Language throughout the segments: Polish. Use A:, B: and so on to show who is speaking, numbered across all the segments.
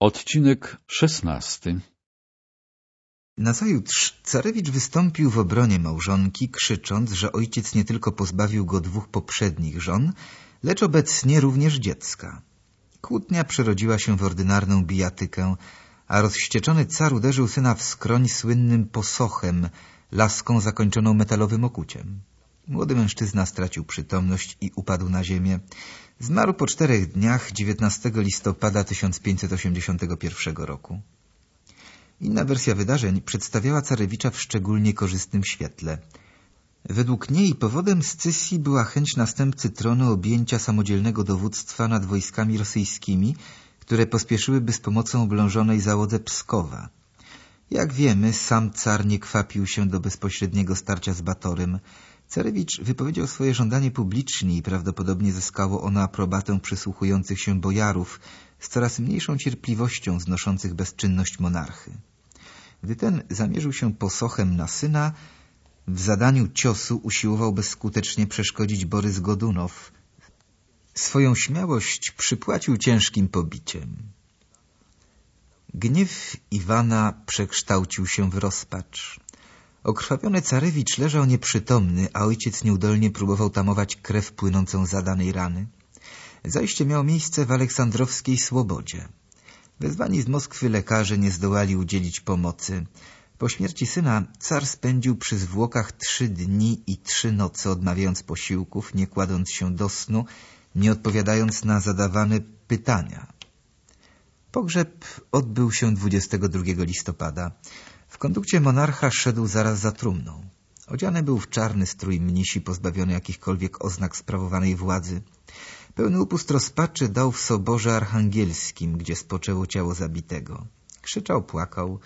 A: Odcinek szesnasty
B: Nazajutrz carewicz wystąpił w obronie małżonki, krzycząc, że ojciec nie tylko pozbawił go dwóch poprzednich żon, lecz obecnie również dziecka. Kłótnia przerodziła się w ordynarną bijatykę, a rozścieczony car uderzył syna w skroń słynnym posochem, laską zakończoną metalowym okuciem. Młody mężczyzna stracił przytomność i upadł na ziemię. Zmarł po czterech dniach 19 listopada 1581 roku. Inna wersja wydarzeń przedstawiała carewicza w szczególnie korzystnym świetle. Według niej powodem scysji była chęć następcy tronu objęcia samodzielnego dowództwa nad wojskami rosyjskimi, które pospieszyłyby z pomocą oblążonej załodze Pskowa. Jak wiemy, sam car nie kwapił się do bezpośredniego starcia z Batorym. Carewicz wypowiedział swoje żądanie publicznie i prawdopodobnie zyskało ono aprobatę przysłuchujących się bojarów z coraz mniejszą cierpliwością znoszących bezczynność monarchy. Gdy ten zamierzył się posochem na syna, w zadaniu ciosu usiłował bezskutecznie przeszkodzić Borys Godunow. Swoją śmiałość przypłacił ciężkim pobiciem. Gniew Iwana przekształcił się w rozpacz. Okrwawiony carewicz leżał nieprzytomny, a ojciec nieudolnie próbował tamować krew płynącą z zadanej rany. Zajście miało miejsce w aleksandrowskiej Słobodzie. Wezwani z Moskwy lekarze nie zdołali udzielić pomocy. Po śmierci syna car spędził przy zwłokach trzy dni i trzy noce, odmawiając posiłków, nie kładąc się do snu, nie odpowiadając na zadawane pytania. Pogrzeb odbył się 22 listopada. Kondukcie monarcha szedł zaraz za trumną. Odziany był w czarny strój mnisi pozbawiony jakichkolwiek oznak sprawowanej władzy. Pełny upust rozpaczy dał w soborze archangelskim, gdzie spoczęło ciało zabitego. Krzyczał, płakał,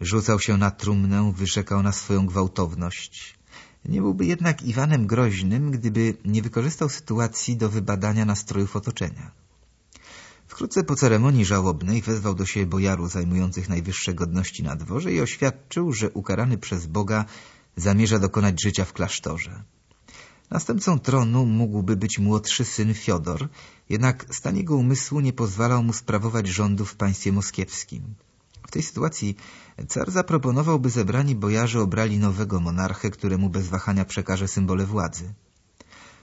B: rzucał się na trumnę, wyrzekał na swoją gwałtowność. Nie byłby jednak Iwanem groźnym, gdyby nie wykorzystał sytuacji do wybadania nastrojów otoczenia. Wkrótce po ceremonii żałobnej wezwał do siebie bojaru zajmujących najwyższe godności na dworze i oświadczył, że ukarany przez Boga zamierza dokonać życia w klasztorze. Następcą tronu mógłby być młodszy syn Fiodor, jednak stan jego umysłu nie pozwalał mu sprawować rządu w państwie moskiewskim. W tej sytuacji car zaproponował, by zebrani bojarzy obrali nowego monarchę, któremu bez wahania przekaże symbole władzy.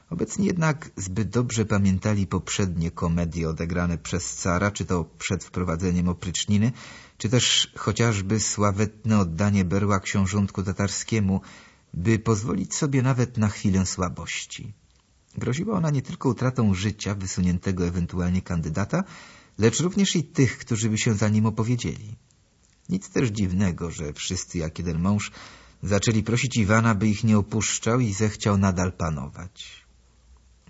B: Obecni jednak zbyt dobrze pamiętali poprzednie komedie odegrane przez cara, czy to przed wprowadzeniem opryczniny, czy też chociażby sławetne oddanie berła książątku tatarskiemu, by pozwolić sobie nawet na chwilę słabości. Groziła ona nie tylko utratą życia wysuniętego ewentualnie kandydata, lecz również i tych, którzy by się za nim opowiedzieli. Nic też dziwnego, że wszyscy jak jeden mąż zaczęli prosić Iwana, by ich nie opuszczał i zechciał nadal panować.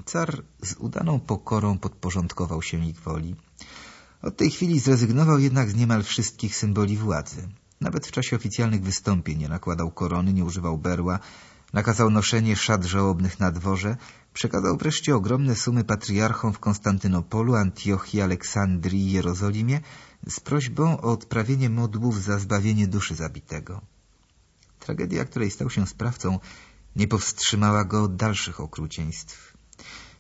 B: Car z udaną pokorą podporządkował się ich woli. Od tej chwili zrezygnował jednak z niemal wszystkich symboli władzy. Nawet w czasie oficjalnych wystąpień nie nakładał korony, nie używał berła, nakazał noszenie szat żałobnych na dworze, przekazał wreszcie ogromne sumy patriarchom w Konstantynopolu, Antiochii, Aleksandrii i Jerozolimie z prośbą o odprawienie modłów za zbawienie duszy zabitego. Tragedia, której stał się sprawcą, nie powstrzymała go od dalszych okrucieństw.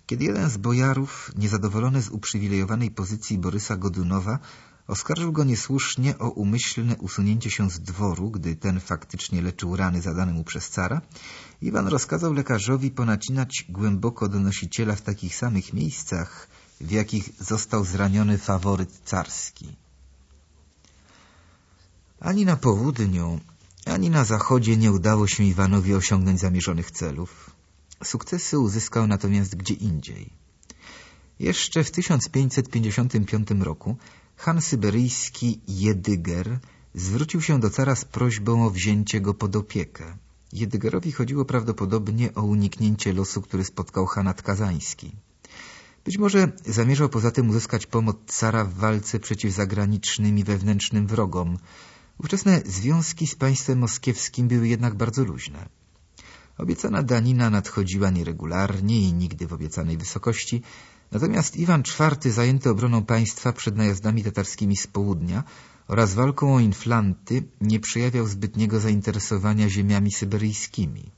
B: Kiedy jeden z bojarów, niezadowolony z uprzywilejowanej pozycji Borysa Godunowa, oskarżył go niesłusznie o umyślne usunięcie się z dworu, gdy ten faktycznie leczył rany zadane mu przez cara, Iwan rozkazał lekarzowi ponacinać głęboko donosiciela w takich samych miejscach, w jakich został zraniony faworyt carski. Ani na południu, ani na zachodzie nie udało się Iwanowi osiągnąć zamierzonych celów. Sukcesy uzyskał natomiast gdzie indziej. Jeszcze w 1555 roku Han syberyjski Jedyger zwrócił się do cara z prośbą o wzięcie go pod opiekę. Jedygerowi chodziło prawdopodobnie o uniknięcie losu, który spotkał Hanat Kazański. Być może zamierzał poza tym uzyskać pomoc cara w walce przeciw zagranicznym i wewnętrznym wrogom. Ówczesne związki z państwem moskiewskim były jednak bardzo luźne. Obiecana danina nadchodziła nieregularnie i nigdy w obiecanej wysokości, natomiast Iwan IV zajęty obroną państwa przed najazdami tatarskimi z południa oraz walką o inflanty nie przejawiał zbytniego zainteresowania ziemiami syberyjskimi.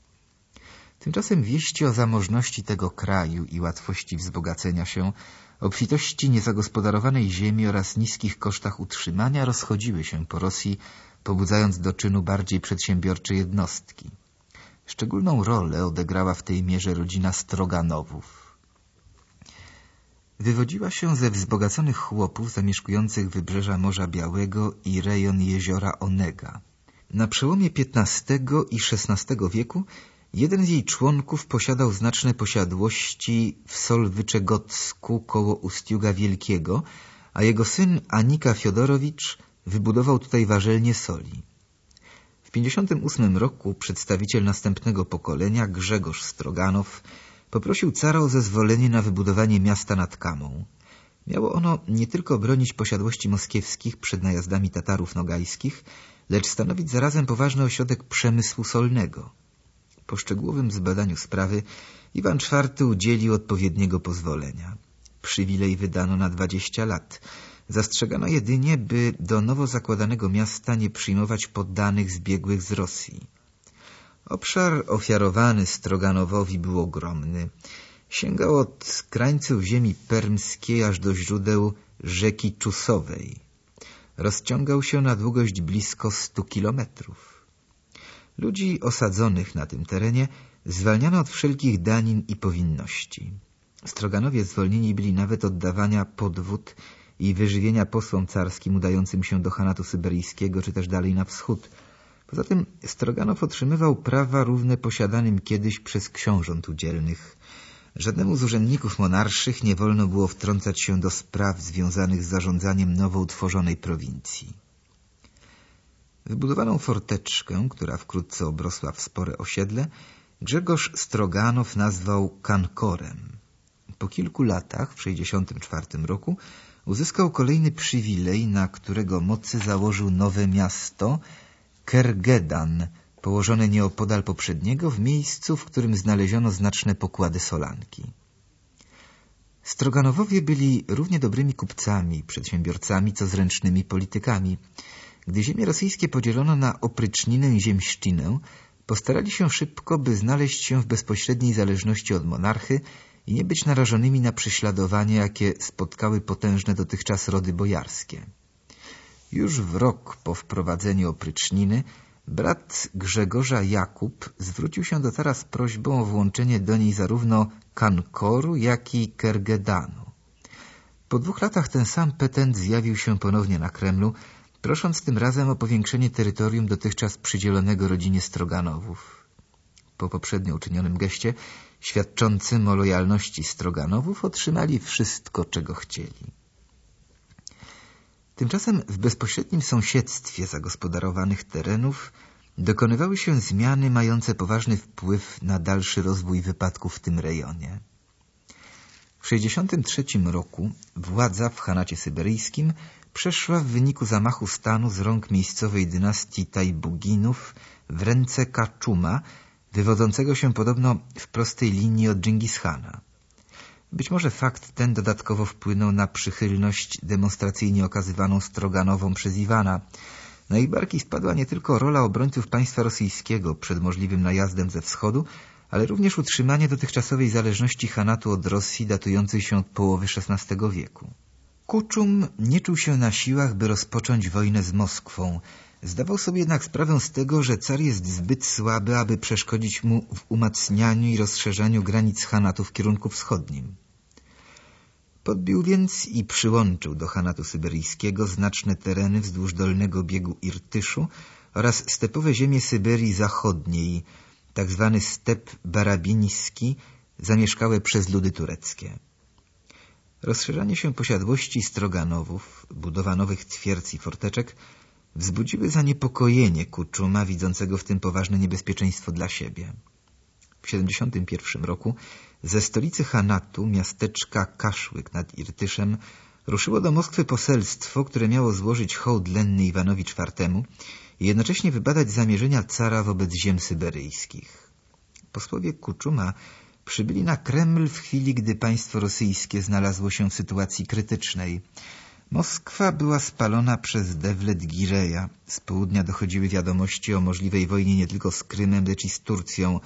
B: Tymczasem wieści o zamożności tego kraju i łatwości wzbogacenia się obfitości niezagospodarowanej ziemi oraz niskich kosztach utrzymania rozchodziły się po Rosji, pobudzając do czynu bardziej przedsiębiorcze jednostki. Szczególną rolę odegrała w tej mierze rodzina Stroganowów. Wywodziła się ze wzbogaconych chłopów zamieszkujących wybrzeża Morza Białego i rejon jeziora Onega. Na przełomie XV i XVI wieku jeden z jej członków posiadał znaczne posiadłości w Solwyczegocku koło Ustiuga Wielkiego, a jego syn Anika Fiodorowicz wybudował tutaj warzelnię soli. W 58 roku przedstawiciel następnego pokolenia, Grzegorz Stroganow, poprosił cara o zezwolenie na wybudowanie miasta nad Kamą. Miało ono nie tylko bronić posiadłości moskiewskich przed najazdami Tatarów nogajskich, lecz stanowić zarazem poważny ośrodek przemysłu solnego. Po szczegółowym zbadaniu sprawy Iwan IV udzielił odpowiedniego pozwolenia. Przywilej wydano na dwadzieścia lat. Zastrzegano jedynie, by do nowo zakładanego miasta nie przyjmować poddanych zbiegłych z Rosji. Obszar ofiarowany Stroganowowi był ogromny. Sięgał od krańców ziemi permskiej aż do źródeł rzeki Czusowej. Rozciągał się na długość blisko stu kilometrów. Ludzi osadzonych na tym terenie zwalniano od wszelkich danin i powinności. Stroganowie zwolnieni byli nawet od dawania podwód i wyżywienia posłom carskim udającym się do Hanatu Syberyjskiego czy też dalej na wschód. Poza tym Stroganow otrzymywał prawa równe posiadanym kiedyś przez książąt udzielnych. Żadnemu z urzędników monarszych nie wolno było wtrącać się do spraw związanych z zarządzaniem nowo utworzonej prowincji. Wybudowaną forteczkę, która wkrótce obrosła w spore osiedle, Grzegorz Stroganow nazwał Kankorem. Po kilku latach, w 1964 roku, uzyskał kolejny przywilej, na którego mocy założył nowe miasto, Kergedan, położone nieopodal poprzedniego, w miejscu, w którym znaleziono znaczne pokłady solanki. Stroganowowie byli równie dobrymi kupcami, przedsiębiorcami, co zręcznymi politykami. Gdy ziemie rosyjskie podzielono na opryczninę i ziemszcinę, postarali się szybko, by znaleźć się w bezpośredniej zależności od monarchy i nie być narażonymi na prześladowanie, jakie spotkały potężne dotychczas rody bojarskie. Już w rok po wprowadzeniu opryczniny brat Grzegorza Jakub zwrócił się do Tara z prośbą o włączenie do niej zarówno Kankoru, jak i Kergedanu. Po dwóch latach ten sam petent zjawił się ponownie na Kremlu, prosząc tym razem o powiększenie terytorium dotychczas przydzielonego rodzinie Stroganowów. Po poprzednio uczynionym geście, świadczącym o lojalności Stroganowów, otrzymali wszystko, czego chcieli. Tymczasem w bezpośrednim sąsiedztwie zagospodarowanych terenów dokonywały się zmiany mające poważny wpływ na dalszy rozwój wypadków w tym rejonie. W 1963 roku władza w Hanacie Syberyjskim przeszła w wyniku zamachu stanu z rąk miejscowej dynastii Tajbuginów w ręce Kaczuma, wywodzącego się podobno w prostej linii od Dżingishana. Być może fakt ten dodatkowo wpłynął na przychylność demonstracyjnie okazywaną Stroganową przez Iwana. Na ich barki spadła nie tylko rola obrońców państwa rosyjskiego przed możliwym najazdem ze wschodu, ale również utrzymanie dotychczasowej zależności Hanatu od Rosji datującej się od połowy XVI wieku. Kuczum nie czuł się na siłach, by rozpocząć wojnę z Moskwą. Zdawał sobie jednak sprawę z tego, że car jest zbyt słaby, aby przeszkodzić mu w umacnianiu i rozszerzaniu granic Hanatu w kierunku wschodnim. Podbił więc i przyłączył do Hanatu Syberyjskiego znaczne tereny wzdłuż dolnego biegu Irtyszu oraz stepowe ziemie Syberii Zachodniej, tak zwany step barabiński, zamieszkałe przez ludy tureckie. Rozszerzanie się posiadłości Stroganowów, budowa nowych twierdz i forteczek wzbudziły zaniepokojenie Kuczuma, widzącego w tym poważne niebezpieczeństwo dla siebie. W 71 roku ze stolicy Hanatu, miasteczka Kaszłyk nad Irtyszem, ruszyło do Moskwy poselstwo, które miało złożyć hołd lenny Iwanowi IV i jednocześnie wybadać zamierzenia cara wobec ziem syberyjskich. Posłowie Kuczuma przybyli na Kreml w chwili, gdy państwo rosyjskie znalazło się w sytuacji krytycznej. Moskwa była spalona przez Devlet Gireja. Z południa dochodziły wiadomości o możliwej wojnie nie tylko z Krymem, lecz i z Turcją.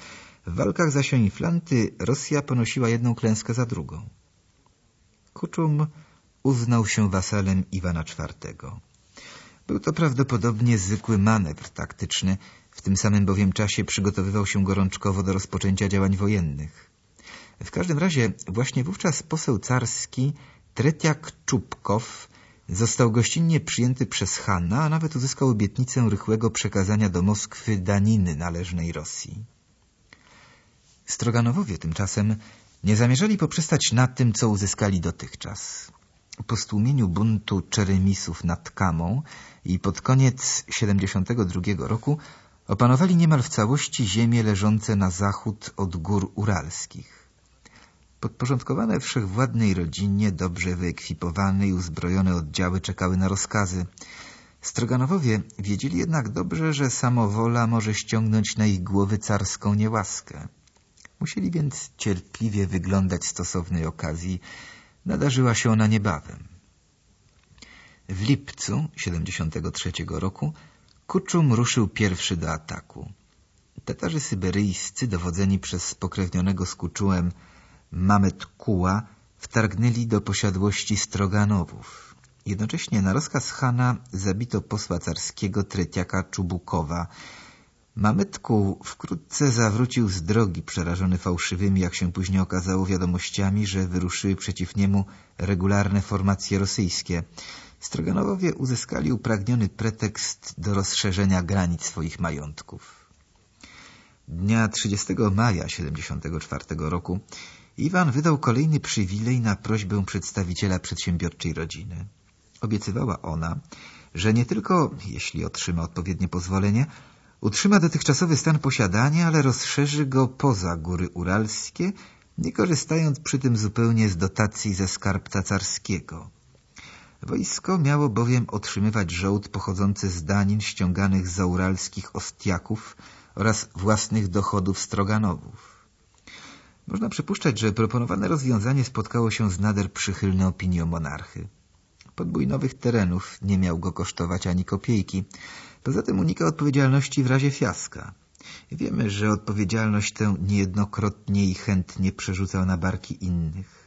B: W walkach zaś o Inflanty Rosja ponosiła jedną klęskę za drugą. Kuczum uznał się wasalem Iwana IV. Był to prawdopodobnie zwykły manewr taktyczny, w tym samym bowiem czasie przygotowywał się gorączkowo do rozpoczęcia działań wojennych. W każdym razie właśnie wówczas poseł carski Tretiak Czubkow został gościnnie przyjęty przez Hana, a nawet uzyskał obietnicę rychłego przekazania do Moskwy daniny należnej Rosji. Stroganowowie tymczasem nie zamierzali poprzestać na tym, co uzyskali dotychczas. Po stłumieniu buntu czeremisów nad Kamą i pod koniec 72 roku opanowali niemal w całości ziemie leżące na zachód od gór uralskich. Podporządkowane wszechwładnej rodzinie, dobrze wyekwipowane i uzbrojone oddziały czekały na rozkazy. Stroganowowie wiedzieli jednak dobrze, że samowola może ściągnąć na ich głowy carską niełaskę. Musieli więc cierpliwie wyglądać stosownej okazji. Nadarzyła się ona niebawem. W lipcu 73 roku Kuczum ruszył pierwszy do ataku. Tatarzy syberyjscy, dowodzeni przez spokrewnionego z Kuczułem Mamet Kuła, wtargnęli do posiadłości Stroganowów. Jednocześnie na rozkaz Hana zabito posła carskiego Tretiaka Czubukowa, Mametku wkrótce zawrócił z drogi, przerażony fałszywymi, jak się później okazało, wiadomościami, że wyruszyły przeciw niemu regularne formacje rosyjskie. Stroganowowie uzyskali upragniony pretekst do rozszerzenia granic swoich majątków. Dnia 30 maja 74 roku Iwan wydał kolejny przywilej na prośbę przedstawiciela przedsiębiorczej rodziny. Obiecywała ona, że nie tylko, jeśli otrzyma odpowiednie pozwolenie, Utrzyma dotychczasowy stan posiadania, ale rozszerzy go poza góry uralskie, nie korzystając przy tym zupełnie z dotacji ze skarbca carskiego. Wojsko miało bowiem otrzymywać żołd pochodzący z danin ściąganych z zauralskich ostiaków oraz własnych dochodów stroganowów. Można przypuszczać, że proponowane rozwiązanie spotkało się z nader przychylną opinią monarchy. Podbój nowych terenów nie miał go kosztować ani kopiejki, Poza tym unika odpowiedzialności w razie fiaska. Wiemy, że odpowiedzialność tę niejednokrotnie i chętnie przerzucał na barki innych.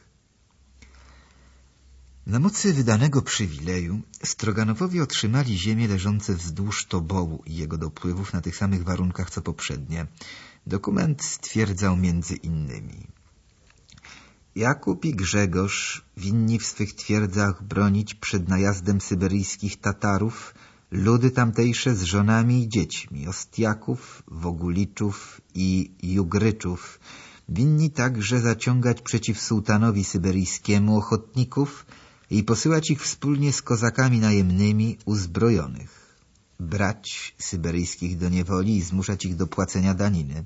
B: Na mocy wydanego przywileju Stroganowowie otrzymali ziemię leżące wzdłuż Tobołu i jego dopływów na tych samych warunkach co poprzednie. Dokument stwierdzał między innymi. Jakub i Grzegorz winni w swych twierdzach bronić przed najazdem syberyjskich Tatarów ludy tamtejsze z żonami i dziećmi, Ostiaków, Woguliczów i Jugryczów, winni także zaciągać przeciw sułtanowi syberyjskiemu ochotników i posyłać ich wspólnie z kozakami najemnymi uzbrojonych, brać syberyjskich do niewoli i zmuszać ich do płacenia daniny.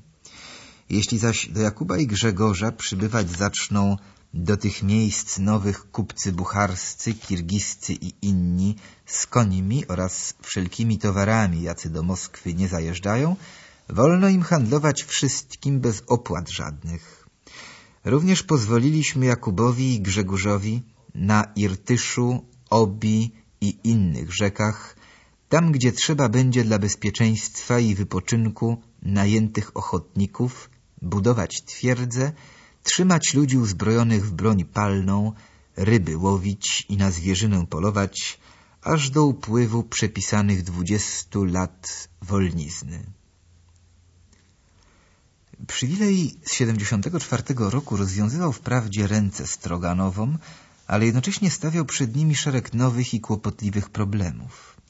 B: Jeśli zaś do Jakuba i Grzegorza przybywać zaczną do tych miejsc nowych kupcy bucharscy, kirgiscy i inni z końmi oraz wszelkimi towarami, jacy do Moskwy nie zajeżdżają, wolno im handlować wszystkim bez opłat żadnych. Również pozwoliliśmy Jakubowi i Grzegorzowi na Irtyszu, Obi i innych rzekach, tam gdzie trzeba będzie dla bezpieczeństwa i wypoczynku najętych ochotników, budować twierdze trzymać ludzi uzbrojonych w broń palną, ryby łowić i na zwierzynę polować, aż do upływu przepisanych dwudziestu lat wolnizny. Przywilej z 74 roku rozwiązywał wprawdzie ręce Stroganowom, ale jednocześnie stawiał przed nimi szereg nowych i kłopotliwych problemów.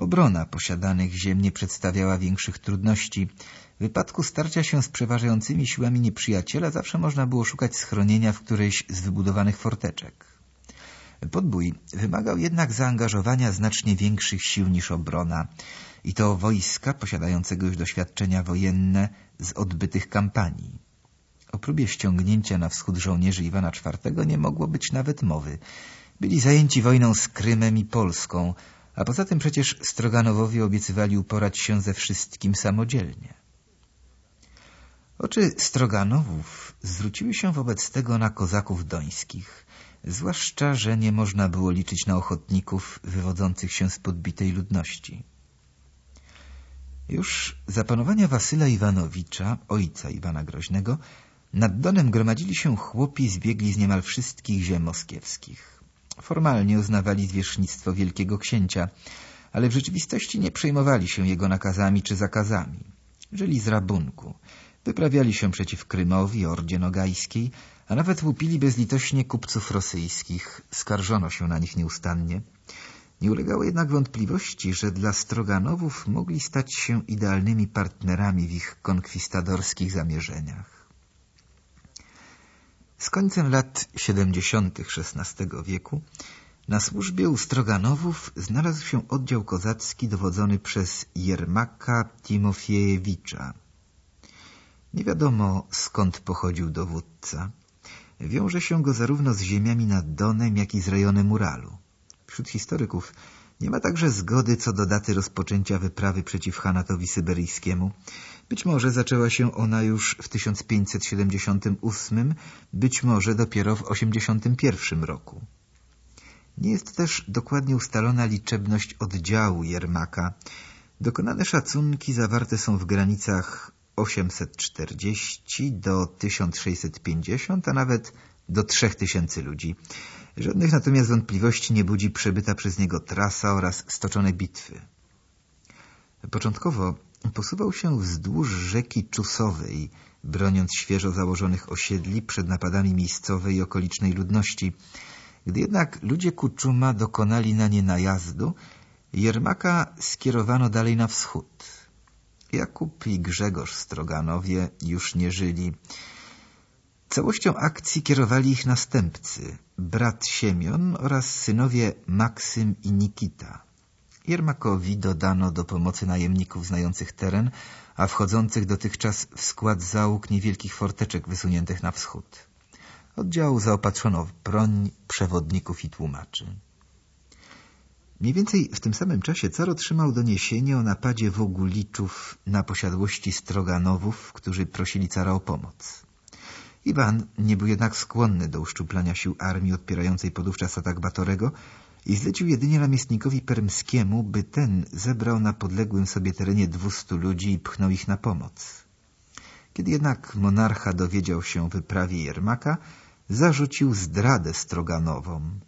B: Obrona posiadanych ziem nie przedstawiała większych trudności, w wypadku starcia się z przeważającymi siłami nieprzyjaciela zawsze można było szukać schronienia w którejś z wybudowanych forteczek. Podbój wymagał jednak zaangażowania znacznie większych sił niż obrona i to wojska posiadającego już doświadczenia wojenne z odbytych kampanii. O próbie ściągnięcia na wschód żołnierzy Iwana IV nie mogło być nawet mowy. Byli zajęci wojną z Krymem i Polską, a poza tym przecież Stroganowowie obiecywali uporać się ze wszystkim samodzielnie. Oczy Stroganowów zwróciły się wobec tego na kozaków dońskich, zwłaszcza, że nie można było liczyć na ochotników wywodzących się z podbitej ludności. Już za panowania Wasyla Iwanowicza, ojca Iwana Groźnego, Nad Donem gromadzili się chłopi zbiegli z niemal wszystkich ziem moskiewskich. Formalnie uznawali zwierzchnictwo wielkiego księcia, ale w rzeczywistości nie przejmowali się jego nakazami czy zakazami. Żyli z rabunku. Wyprawiali się przeciw Krymowi, Ordzie Nogajskiej, a nawet łupili bezlitośnie kupców rosyjskich. Skarżono się na nich nieustannie. Nie ulegało jednak wątpliwości, że dla Stroganowów mogli stać się idealnymi partnerami w ich konkwistadorskich zamierzeniach. Z końcem lat 70. XVI wieku na służbie u Stroganowów znalazł się oddział kozacki dowodzony przez Jermaka Timofiejewicza. Nie wiadomo skąd pochodził dowódca. Wiąże się go zarówno z ziemiami nad Donem, jak i z rejonem Uralu. Wśród historyków nie ma także zgody co do daty rozpoczęcia wyprawy przeciw Hanatowi Syberyjskiemu. Być może zaczęła się ona już w 1578, być może dopiero w 81 roku. Nie jest też dokładnie ustalona liczebność oddziału Jermaka. Dokonane szacunki zawarte są w granicach 840 do 1650, a nawet do 3000 ludzi. Żadnych natomiast wątpliwości nie budzi przebyta przez niego trasa oraz stoczone bitwy. Początkowo posuwał się wzdłuż rzeki Czusowej, broniąc świeżo założonych osiedli przed napadami miejscowej i okolicznej ludności. Gdy jednak ludzie Kuczuma dokonali na nie najazdu, Jermaka skierowano dalej na wschód. Jakub i Grzegorz Stroganowie już nie żyli. Całością akcji kierowali ich następcy, brat Siemion oraz synowie Maksym i Nikita. Jermakowi dodano do pomocy najemników znających teren, a wchodzących dotychczas w skład załóg niewielkich forteczek wysuniętych na wschód. Oddziału zaopatrzono w broń przewodników i tłumaczy. Mniej więcej w tym samym czasie car otrzymał doniesienie o napadzie Woguliczów na posiadłości Stroganowów, którzy prosili cara o pomoc. Iwan nie był jednak skłonny do uszczuplania sił armii odpierającej podówczas atak Batorego i zlecił jedynie namiestnikowi permskiemu, by ten zebrał na podległym sobie terenie dwustu ludzi i pchnął ich na pomoc. Kiedy jednak monarcha dowiedział się o wyprawie Jermaka, zarzucił zdradę Stroganową.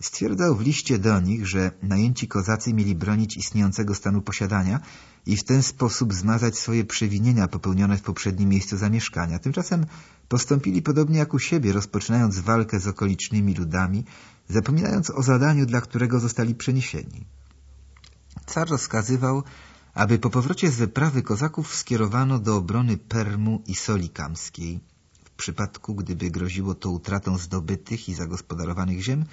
B: Stwierdzał w liście do nich, że najęci kozacy mieli bronić istniejącego stanu posiadania i w ten sposób zmazać swoje przewinienia popełnione w poprzednim miejscu zamieszkania. Tymczasem postąpili podobnie jak u siebie, rozpoczynając walkę z okolicznymi ludami, zapominając o zadaniu, dla którego zostali przeniesieni. Car rozkazywał, aby po powrocie z wyprawy kozaków skierowano do obrony Permu i Soli Kamskiej. W przypadku, gdyby groziło to utratą zdobytych i zagospodarowanych ziem,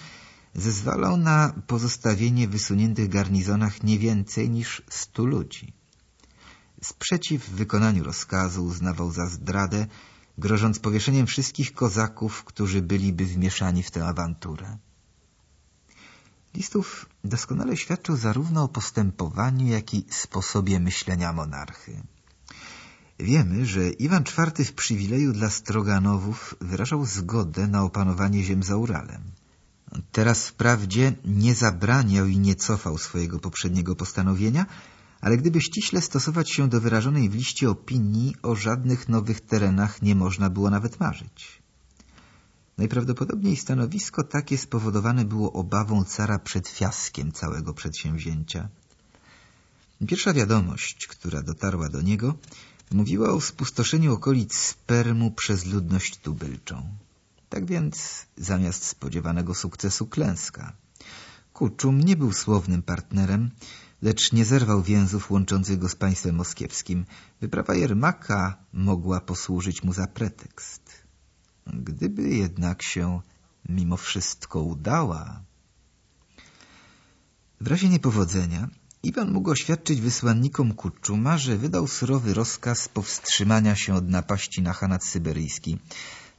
B: zezwalał na pozostawienie w wysuniętych garnizonach nie więcej niż stu ludzi. Sprzeciw wykonaniu rozkazu uznawał za zdradę, grożąc powieszeniem wszystkich kozaków, którzy byliby wmieszani w tę awanturę. Listów doskonale świadczył zarówno o postępowaniu, jak i sposobie myślenia monarchy. Wiemy, że Iwan IV w przywileju dla Stroganowów wyrażał zgodę na opanowanie ziem za Uralem. Teraz wprawdzie nie zabraniał i nie cofał swojego poprzedniego postanowienia, ale gdyby ściśle stosować się do wyrażonej w liście opinii, o żadnych nowych terenach nie można było nawet marzyć. Najprawdopodobniej stanowisko takie spowodowane było obawą cara przed fiaskiem całego przedsięwzięcia. Pierwsza wiadomość, która dotarła do niego, mówiła o spustoszeniu okolic Spermu przez ludność tubylczą. Tak więc zamiast spodziewanego sukcesu klęska. Kuczum nie był słownym partnerem, lecz nie zerwał więzów łączących go z państwem moskiewskim. Wyprawa Jermaka mogła posłużyć mu za pretekst. Gdyby jednak się mimo wszystko udała... W razie niepowodzenia Iwan mógł oświadczyć wysłannikom Kuczuma, że wydał surowy rozkaz powstrzymania się od napaści na Hanat Syberyjski.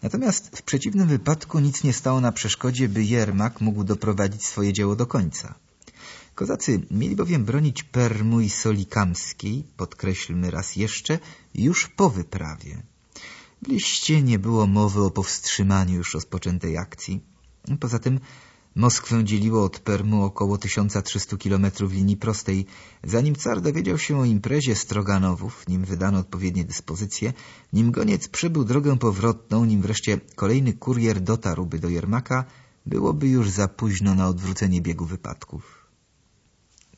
B: Natomiast w przeciwnym wypadku nic nie stało na przeszkodzie, by Jermak mógł doprowadzić swoje dzieło do końca. Kozacy mieli bowiem bronić Permu i Soli Kamskiej, podkreślmy raz jeszcze, już po wyprawie. W liście nie było mowy o powstrzymaniu już rozpoczętej akcji. Poza tym Moskwę dzieliło od Permu około 1300 kilometrów linii prostej. Zanim car dowiedział się o imprezie Stroganowów, nim wydano odpowiednie dyspozycje, nim goniec przebył drogę powrotną, nim wreszcie kolejny kurier dotarłby do Jermaka, byłoby już za późno na odwrócenie biegu wypadków.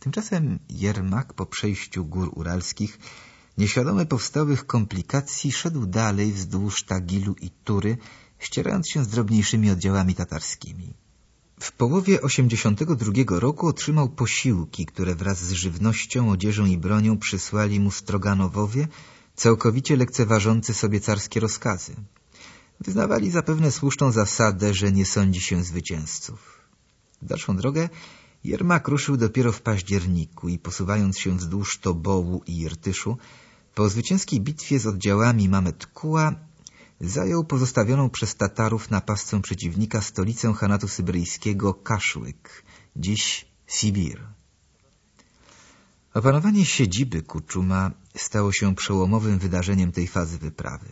B: Tymczasem Jermak po przejściu gór uralskich, nieświadomy powstałych komplikacji, szedł dalej wzdłuż Tagilu i Tury, ścierając się z drobniejszymi oddziałami tatarskimi. W połowie 82 roku otrzymał posiłki, które wraz z żywnością, odzieżą i bronią przysłali mu Stroganowowie, całkowicie lekceważący sobie carskie rozkazy. Wyznawali zapewne słuszną zasadę, że nie sądzi się zwycięzców. Dalszą drogę Jermak ruszył dopiero w październiku i posuwając się wzdłuż Tobołu i Irtyszu, po zwycięskiej bitwie z oddziałami Mamet Kuła zajął pozostawioną przez Tatarów na pasce przeciwnika stolicę Hanatu Syberyjskiego Kaszłyk, dziś Sibir. Opanowanie siedziby Kuczuma stało się przełomowym wydarzeniem tej fazy wyprawy.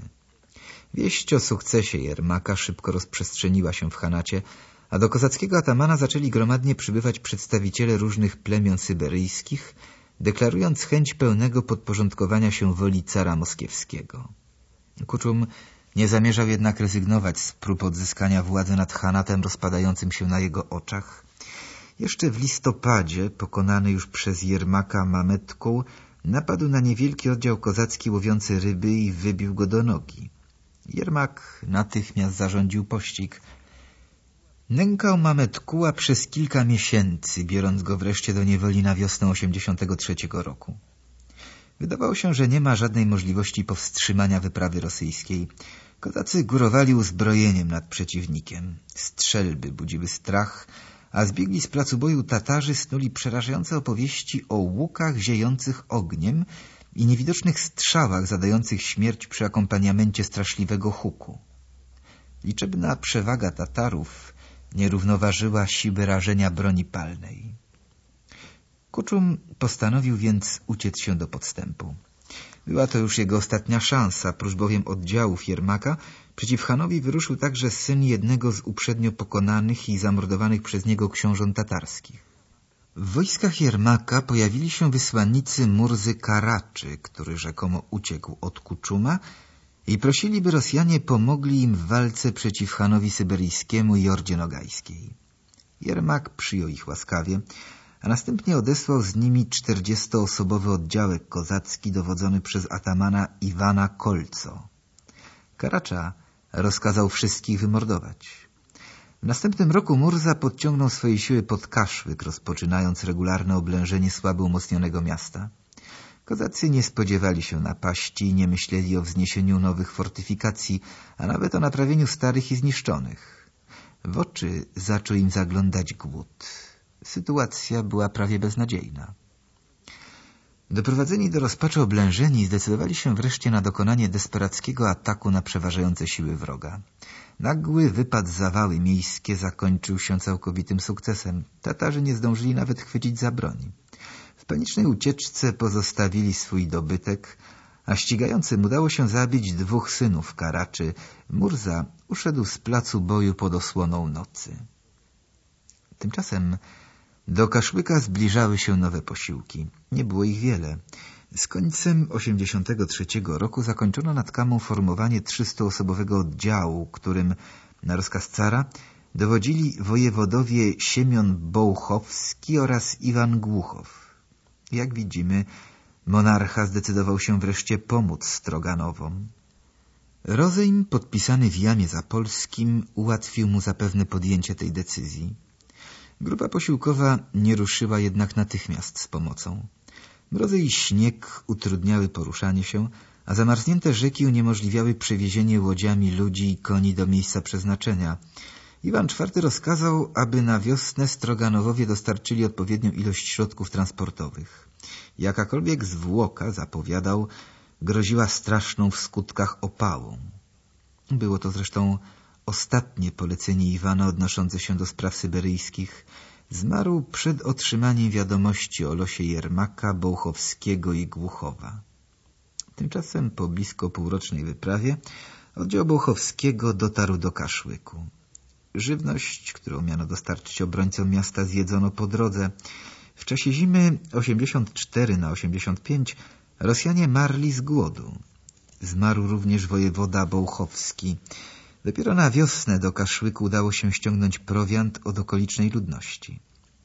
B: Wieść o sukcesie Jermaka szybko rozprzestrzeniła się w Hanacie, a do kozackiego atamana zaczęli gromadnie przybywać przedstawiciele różnych plemion syberyjskich, deklarując chęć pełnego podporządkowania się woli cara moskiewskiego. Kuczum nie zamierzał jednak rezygnować z prób odzyskania władzy nad Hanatem rozpadającym się na jego oczach. Jeszcze w listopadzie, pokonany już przez Jermaka Mametką, napadł na niewielki oddział kozacki łowiący ryby i wybił go do nogi. Jermak natychmiast zarządził pościg. Nękał Mametkuła przez kilka miesięcy, biorąc go wreszcie do niewoli na wiosnę 83 roku. Wydawało się, że nie ma żadnej możliwości powstrzymania wyprawy rosyjskiej. Kozacy górowali uzbrojeniem nad przeciwnikiem. Strzelby budziły strach, a zbiegli z placu boju Tatarzy snuli przerażające opowieści o łukach ziejących ogniem i niewidocznych strzałach zadających śmierć przy akompaniamencie straszliwego huku. Liczebna przewaga Tatarów nie równoważyła siły rażenia broni palnej. Kuczum postanowił więc uciec się do podstępu. Była to już jego ostatnia szansa, prócz bowiem oddziałów Jermaka przeciw Hanowi wyruszył także syn jednego z uprzednio pokonanych i zamordowanych przez niego książąt tatarskich. W wojskach Jermaka pojawili się wysłannicy Murzy Karaczy, który rzekomo uciekł od Kuczuma i prosili, by Rosjanie pomogli im w walce przeciw Hanowi Syberyjskiemu i Ordzie Nogajskiej. Jermak przyjął ich łaskawie, a następnie odesłał z nimi czterdziestoosobowy oddziałek kozacki dowodzony przez atamana Iwana Kolco. Karacza rozkazał wszystkich wymordować. W następnym roku Murza podciągnął swoje siły pod Kaszwyk, rozpoczynając regularne oblężenie słabo umocnionego miasta. Kozacy nie spodziewali się napaści nie myśleli o wzniesieniu nowych fortyfikacji, a nawet o naprawieniu starych i zniszczonych. W oczy zaczął im zaglądać głód sytuacja była prawie beznadziejna. Doprowadzeni do rozpaczy oblężeni zdecydowali się wreszcie na dokonanie desperackiego ataku na przeważające siły wroga. Nagły wypad zawały miejskie zakończył się całkowitym sukcesem. Tatarzy nie zdążyli nawet chwycić za broń. W panicznej ucieczce pozostawili swój dobytek, a ścigającym udało się zabić dwóch synów Karaczy. Murza uszedł z placu boju pod osłoną nocy. Tymczasem do Kaszłyka zbliżały się nowe posiłki. Nie było ich wiele. Z końcem 83 roku zakończono nad Kamą formowanie 300-osobowego oddziału, którym na rozkaz cara dowodzili wojewodowie Siemion Bołchowski oraz Iwan Głuchow. Jak widzimy, monarcha zdecydował się wreszcie pomóc Stroganowom. Rozejm podpisany w Jamie Zapolskim ułatwił mu zapewne podjęcie tej decyzji. Grupa posiłkowa nie ruszyła jednak natychmiast z pomocą. Mrozy i śnieg utrudniały poruszanie się, a zamarznięte rzeki uniemożliwiały przewiezienie łodziami ludzi i koni do miejsca przeznaczenia. Iwan IV rozkazał, aby na wiosnę Stroganowowie dostarczyli odpowiednią ilość środków transportowych. Jakakolwiek zwłoka, zapowiadał, groziła straszną w skutkach opałą. Było to zresztą Ostatnie polecenie Iwana odnoszące się do spraw syberyjskich zmarł przed otrzymaniem wiadomości o losie Jermaka, Bołchowskiego i Głuchowa. Tymczasem po blisko półrocznej wyprawie oddział Bołchowskiego dotarł do Kaszłyku. Żywność, którą miano dostarczyć obrońcom miasta, zjedzono po drodze. W czasie zimy 84 na 85 Rosjanie marli z głodu. Zmarł również wojewoda Bołchowski. Dopiero na wiosnę do Kaszłyku udało się ściągnąć prowiant od okolicznej ludności.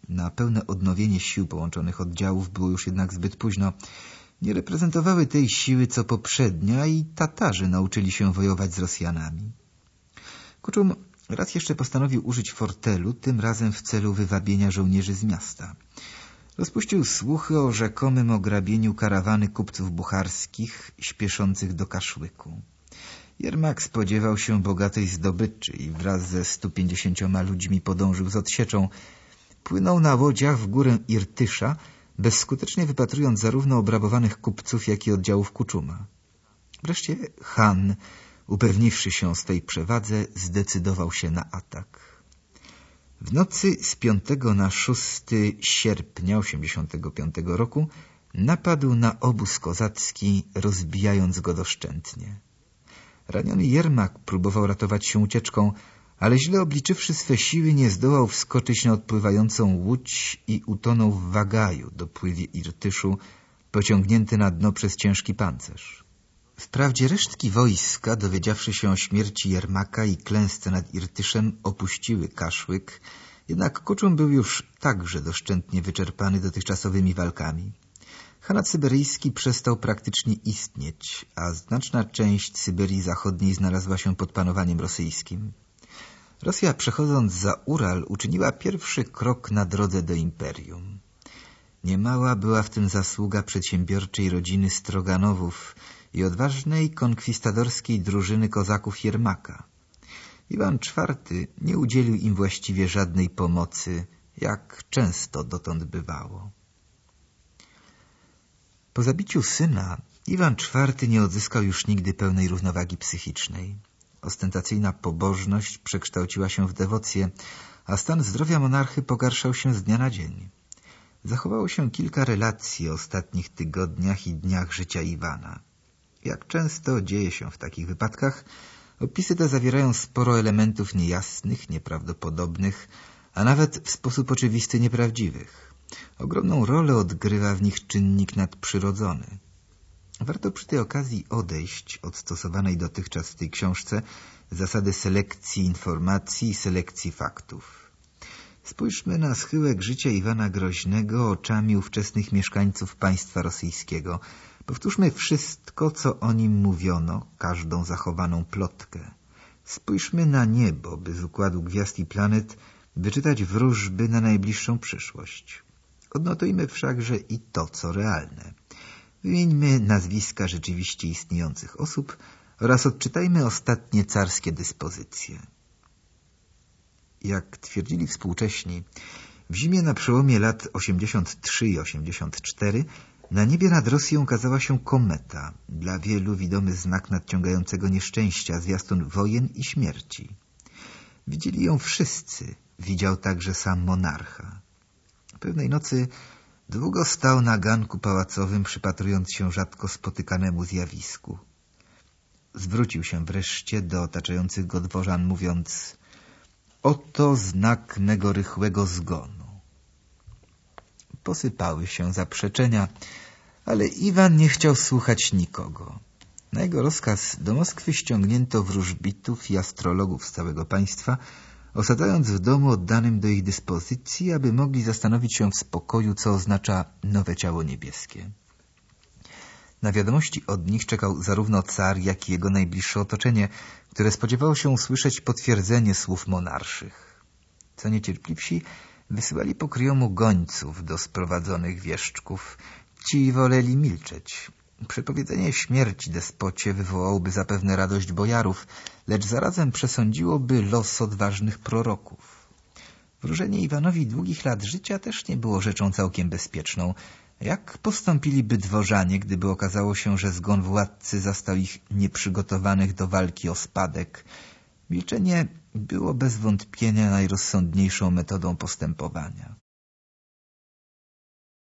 B: Na pełne odnowienie sił połączonych oddziałów było już jednak zbyt późno. Nie reprezentowały tej siły co poprzednia i Tatarzy nauczyli się wojować z Rosjanami. Kuczum raz jeszcze postanowił użyć fortelu, tym razem w celu wywabienia żołnierzy z miasta. Rozpuścił słuchy o rzekomym ograbieniu karawany kupców bucharskich śpieszących do Kaszłyku. Jermak spodziewał się bogatej zdobyczy i wraz ze stu pięćdziesięcioma ludźmi podążył z odsieczą. Płynął na łodziach w górę Irtysza, bezskutecznie wypatrując zarówno obrabowanych kupców, jak i oddziałów Kuczuma. Wreszcie Han, upewniwszy się o swej przewadze, zdecydował się na atak. W nocy z 5 na 6 sierpnia 85 roku napadł na obóz kozacki, rozbijając go doszczętnie. Raniony Jermak próbował ratować się ucieczką, ale źle obliczywszy swe siły nie zdołał wskoczyć na odpływającą łódź i utonął w wagaju dopływie Irtyszu, pociągnięty na dno przez ciężki pancerz. Wprawdzie resztki wojska, dowiedziawszy się o śmierci Jermaka i klęsce nad Irtyszem, opuściły Kaszłyk, jednak Kuczum był już także doszczętnie wyczerpany dotychczasowymi walkami. Hanat syberyjski przestał praktycznie istnieć, a znaczna część Syberii Zachodniej znalazła się pod panowaniem rosyjskim. Rosja przechodząc za Ural uczyniła pierwszy krok na drodze do imperium. Niemała była w tym zasługa przedsiębiorczej rodziny Stroganowów i odważnej konkwistadorskiej drużyny kozaków Jermaka. Iwan IV nie udzielił im właściwie żadnej pomocy, jak często dotąd bywało. Po zabiciu syna Iwan IV nie odzyskał już nigdy pełnej równowagi psychicznej. Ostentacyjna pobożność przekształciła się w dewocję, a stan zdrowia monarchy pogarszał się z dnia na dzień. Zachowało się kilka relacji o ostatnich tygodniach i dniach życia Iwana. Jak często dzieje się w takich wypadkach, opisy te zawierają sporo elementów niejasnych, nieprawdopodobnych, a nawet w sposób oczywisty nieprawdziwych. Ogromną rolę odgrywa w nich czynnik nadprzyrodzony. Warto przy tej okazji odejść od stosowanej dotychczas w tej książce zasady selekcji informacji i selekcji faktów. Spójrzmy na schyłek życia Iwana Groźnego oczami ówczesnych mieszkańców państwa rosyjskiego. Powtórzmy wszystko, co o nim mówiono, każdą zachowaną plotkę. Spójrzmy na niebo, by z układu gwiazd i planet wyczytać wróżby na najbliższą przyszłość. Odnotujmy wszakże i to, co realne. Wymieńmy nazwiska rzeczywiście istniejących osób oraz odczytajmy ostatnie carskie dyspozycje. Jak twierdzili współcześni, w zimie na przełomie lat 83 i 84 na niebie nad Rosją ukazała się kometa, dla wielu widomy znak nadciągającego nieszczęścia, zwiastun wojen i śmierci. Widzieli ją wszyscy, widział także sam monarcha. Pewnej nocy długo stał na ganku pałacowym, przypatrując się rzadko spotykanemu zjawisku. Zwrócił się wreszcie do otaczających go dworzan, mówiąc Oto znak mego rychłego zgonu. Posypały się zaprzeczenia, ale Iwan nie chciał słuchać nikogo. Na jego rozkaz do Moskwy ściągnięto wróżbitów i astrologów z całego państwa, osadzając w domu oddanym do ich dyspozycji, aby mogli zastanowić się w spokoju, co oznacza nowe ciało niebieskie. Na wiadomości od nich czekał zarówno car, jak i jego najbliższe otoczenie, które spodziewało się usłyszeć potwierdzenie słów monarszych. Co niecierpliwsi, wysyłali pokryjomu gońców do sprowadzonych wieszczków. Ci woleli milczeć. Przepowiedzenie śmierci despocie wywołałoby zapewne radość bojarów, lecz zarazem przesądziłoby los odważnych proroków. Wróżenie Iwanowi długich lat życia też nie było rzeczą całkiem bezpieczną. Jak postąpiliby dworzanie, gdyby okazało się, że zgon władcy zastał ich nieprzygotowanych do walki o spadek? Milczenie było bez wątpienia najrozsądniejszą metodą postępowania.